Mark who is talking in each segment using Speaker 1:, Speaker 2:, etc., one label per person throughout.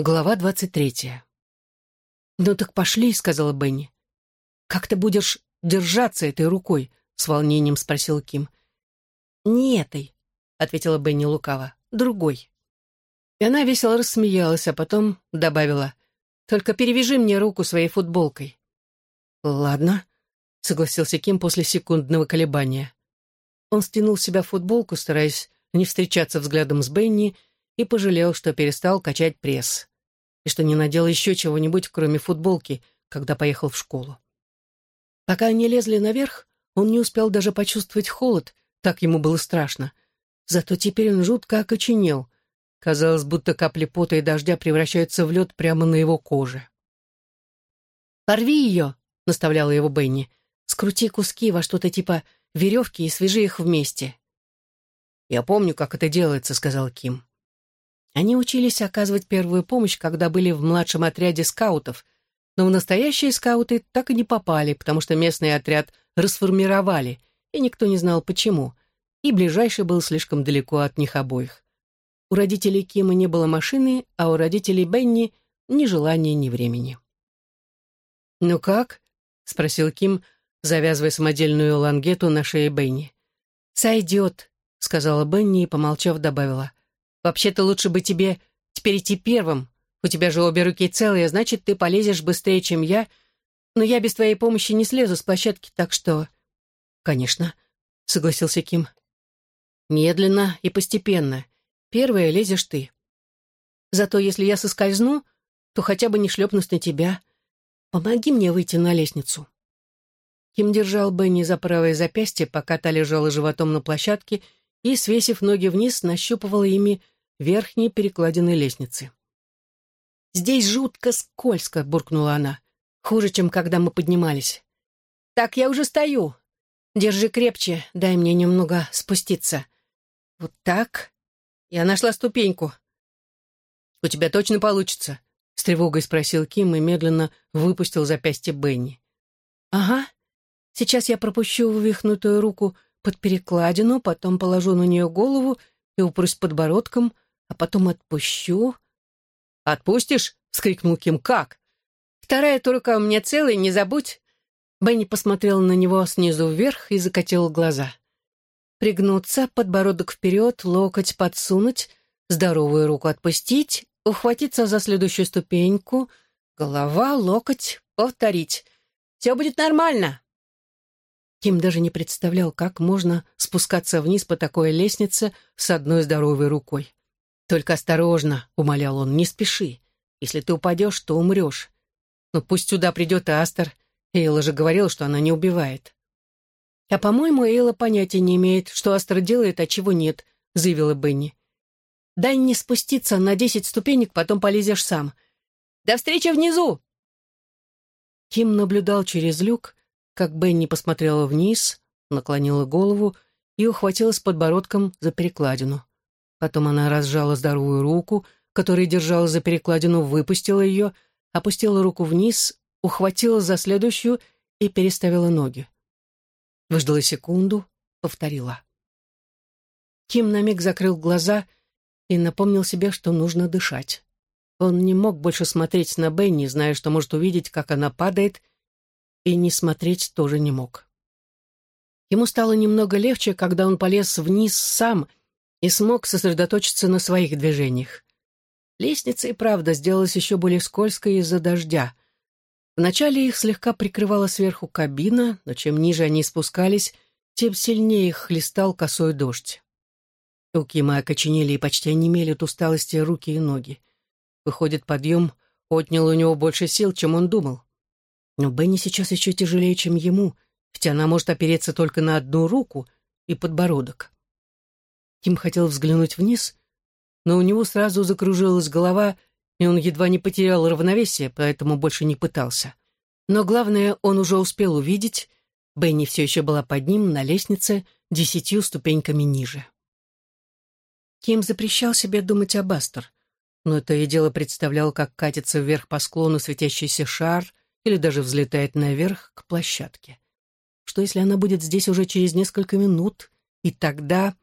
Speaker 1: Глава двадцать третья. «Ну так пошли», — сказала Бенни. «Как ты будешь держаться этой рукой?» — с волнением спросил Ким. «Не этой», — ответила Бенни лукаво, — «другой». И она весело рассмеялась, а потом добавила, «Только перевяжи мне руку своей футболкой». «Ладно», — согласился Ким после секундного колебания. Он стянул с себя футболку, стараясь не встречаться взглядом с Бенни, и пожалел, что перестал качать пресс, и что не надел еще чего-нибудь, кроме футболки, когда поехал в школу. Пока они лезли наверх, он не успел даже почувствовать холод, так ему было страшно. Зато теперь он жутко окоченел. Казалось, будто капли пота и дождя превращаются в лед прямо на его коже. «Порви ее!» — наставляла его Бенни. «Скрути куски во что-то типа веревки и свяжи их вместе». «Я помню, как это делается», — сказал Ким. Они учились оказывать первую помощь, когда были в младшем отряде скаутов, но в настоящие скауты так и не попали, потому что местный отряд расформировали, и никто не знал почему, и ближайший был слишком далеко от них обоих. У родителей Кима не было машины, а у родителей Бенни ни желания, ни времени. «Ну как?» — спросил Ким, завязывая самодельную лангету на шее Бенни. «Сойдет», — сказала Бенни и, помолчав, добавила. Вообще-то лучше бы тебе теперь идти первым. У тебя же обе руки целые, значит, ты полезешь быстрее, чем я. Но я без твоей помощи не слезу с площадки, так что...» «Конечно», — согласился Ким. «Медленно и постепенно. Первая лезешь ты. Зато если я соскользну, то хотя бы не шлепнусь на тебя. Помоги мне выйти на лестницу». Ким держал Бенни за правое запястье, пока та лежала животом на площадке, и, свесив ноги вниз, нащупывала ими верхние перекладины лестницы. «Здесь жутко скользко», — буркнула она. «Хуже, чем когда мы поднимались». «Так, я уже стою. Держи крепче, дай мне немного спуститься. Вот так. Я нашла ступеньку». «У тебя точно получится?» — с тревогой спросил Ким и медленно выпустил запястье Бенни. «Ага. Сейчас я пропущу вывихнутую руку под перекладину, потом положу на нее голову и упрусь подбородком, а потом отпущу. «Отпустишь?» — вскрикнул Ким. «Как?» «Вторая турка у меня целая, не забудь». Бенни посмотрел на него снизу вверх и закатил глаза. Пригнуться, подбородок вперед, локоть подсунуть, здоровую руку отпустить, ухватиться за следующую ступеньку, голова, локоть, повторить. «Все будет нормально!» Ким даже не представлял, как можно спускаться вниз по такой лестнице с одной здоровой рукой. «Только осторожно», — умолял он, — «не спеши. Если ты упадешь, то умрешь. Но пусть сюда придет Астер. Эйла же говорила, что она не убивает». «А, по-моему, Эйла понятия не имеет, что Астер делает, а чего нет», — заявила Бенни. «Дай не спуститься на десять ступенек, потом полезешь сам. До встречи внизу!» Ким наблюдал через люк, как Бенни посмотрела вниз, наклонила голову и ухватилась подбородком за перекладину. Потом она разжала здоровую руку, которая держала за перекладину, выпустила ее, опустила руку вниз, ухватила за следующую и переставила ноги. Выждала секунду, повторила. Ким на миг закрыл глаза и напомнил себе, что нужно дышать. Он не мог больше смотреть на Бенни, зная, что может увидеть, как она падает, и не смотреть тоже не мог. Ему стало немного легче, когда он полез вниз сам и смог сосредоточиться на своих движениях. Лестница и правда сделалась еще более скользкой из-за дождя. Вначале их слегка прикрывала сверху кабина, но чем ниже они спускались, тем сильнее их хлестал косой дождь. У Кима окоченели и почти онемели от усталости руки и ноги. Выходит, подъем отнял у него больше сил, чем он думал. Но Бенни сейчас еще тяжелее, чем ему, ведь она может опереться только на одну руку и подбородок. Ким хотел взглянуть вниз, но у него сразу закружилась голова, и он едва не потерял равновесие, поэтому больше не пытался. Но главное, он уже успел увидеть, Бенни все еще была под ним на лестнице десятью ступеньками ниже. Ким запрещал себе думать об Астер, но то и дело представлял, как катится вверх по склону светящийся шар, или даже взлетает наверх к площадке. Что если она будет здесь уже через несколько минут, и тогда...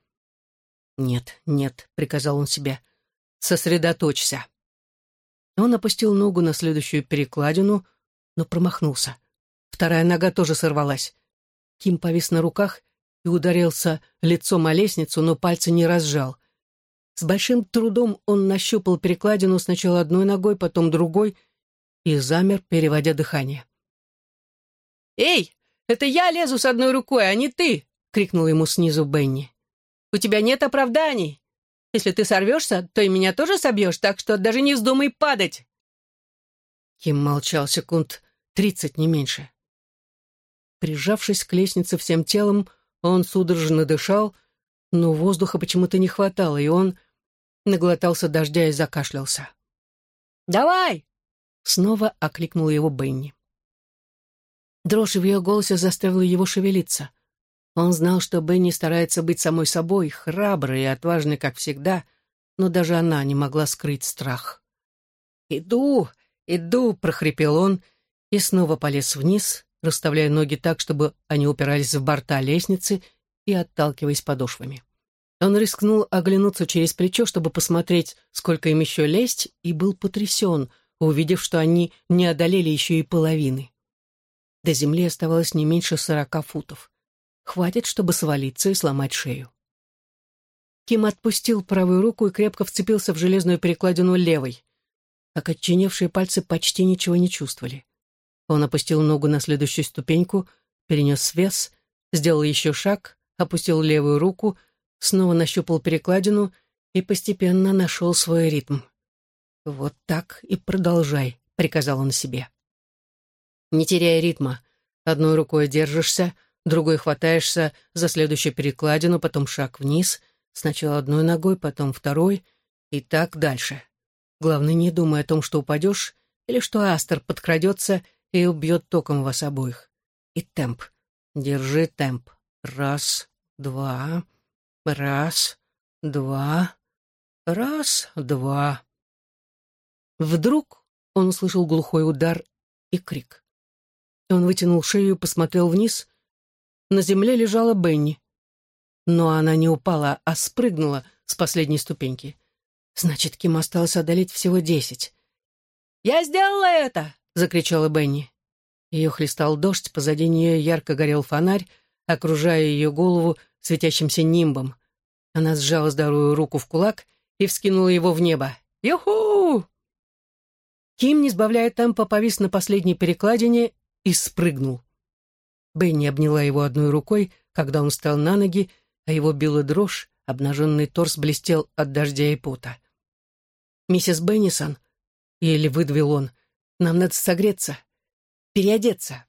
Speaker 1: «Нет, нет», — приказал он себе, — «сосредоточься». Он опустил ногу на следующую перекладину, но промахнулся. Вторая нога тоже сорвалась. Ким повис на руках и ударился лицом о лестницу, но пальцы не разжал. С большим трудом он нащупал перекладину сначала одной ногой, потом другой и замер, переводя дыхание. «Эй, это я лезу с одной рукой, а не ты!» — крикнул ему снизу Бенни. «У тебя нет оправданий. Если ты сорвешься, то и меня тоже собьешь, так что даже не вздумай падать!» Ким молчал секунд тридцать, не меньше. Прижавшись к лестнице всем телом, он судорожно дышал, но воздуха почему-то не хватало, и он наглотался дождя и закашлялся. «Давай!» — снова окликнул его Бенни. Дрожь в ее голосе заставила его шевелиться. Он знал, что Бенни старается быть самой собой, храброй и отважной, как всегда, но даже она не могла скрыть страх. «Иду, иду!» — прохрипел он и снова полез вниз, расставляя ноги так, чтобы они упирались в борта лестницы и отталкиваясь подошвами. Он рискнул оглянуться через плечо, чтобы посмотреть, сколько им еще лезть, и был потрясен, увидев, что они не одолели еще и половины. До земли оставалось не меньше сорока футов. Хватит, чтобы свалиться и сломать шею. Ким отпустил правую руку и крепко вцепился в железную перекладину левой. Окоченевшие пальцы почти ничего не чувствовали. Он опустил ногу на следующую ступеньку, перенес вес, сделал еще шаг, опустил левую руку, снова нащупал перекладину и постепенно нашел свой ритм. «Вот так и продолжай», — приказал он себе. «Не теряя ритма. Одной рукой держишься, другой хватаешься за следующую перекладину, потом шаг вниз, сначала одной ногой, потом второй, и так дальше. Главное, не думай о том, что упадешь, или что Астер подкрадется и убьет током вас обоих. И темп. Держи темп. Раз, два, раз, два, раз, два. Вдруг он услышал глухой удар и крик. Он вытянул шею и посмотрел вниз. На земле лежала Бенни. Но она не упала, а спрыгнула с последней ступеньки. Значит, Ким осталось одолеть всего десять. «Я сделала это!» — закричала Бенни. Ее хлестал дождь, позади нее ярко горел фонарь, окружая ее голову светящимся нимбом. Она сжала здоровую руку в кулак и вскинула его в небо. «Юху!» Ким, не сбавляя темпа, повис на последней перекладине и спрыгнул. Бенни обняла его одной рукой, когда он встал на ноги, а его била дрожь, обнаженный торс блестел от дождя и пота. «Миссис Беннисон», — еле выдавил он, — «нам надо согреться, переодеться».